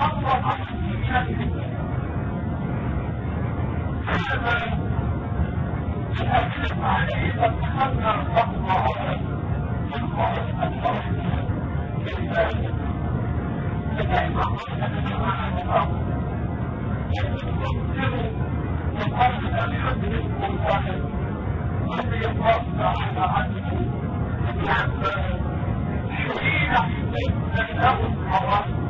أقوى أصل من هذا الأسلم عليه تتخلى الأقوى أصل من قرص الفرح بالفعل فكيف قصد الجماعة الأرض يتفكر يقصد الحد المنتهي والذي يقصد على عدله بأن شريع من الأرض حرام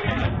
ثم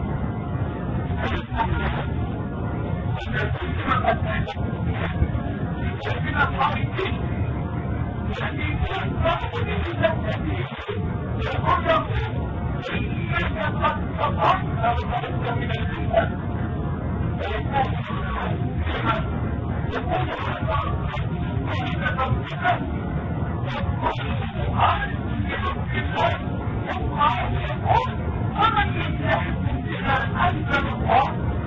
ومن يستحق بها أنزل الله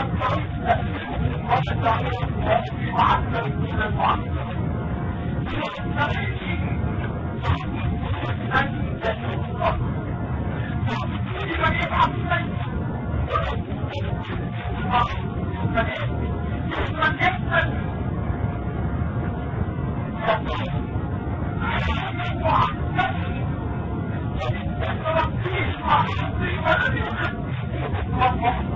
المعسكر وجد نفسه في معسكر من المعسكر ويستغل أن ينصر لمن يبعث سيفه ولو لمن يقتل يقول أنا معسكري وإن تتركيه مع حظي ولم يخفي الله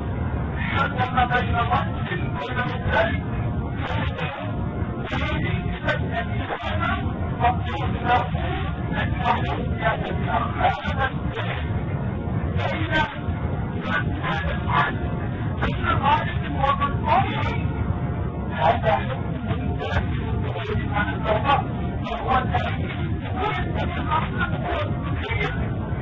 وسلم بين وقت كل مثلين مطلوب له أنه يتذكر هذا الفعل فإن هذا العدل بين ظالم ومظلوم هذا حكم ذاتي عن التوبة وهو تعيين ويتفق عن التوبة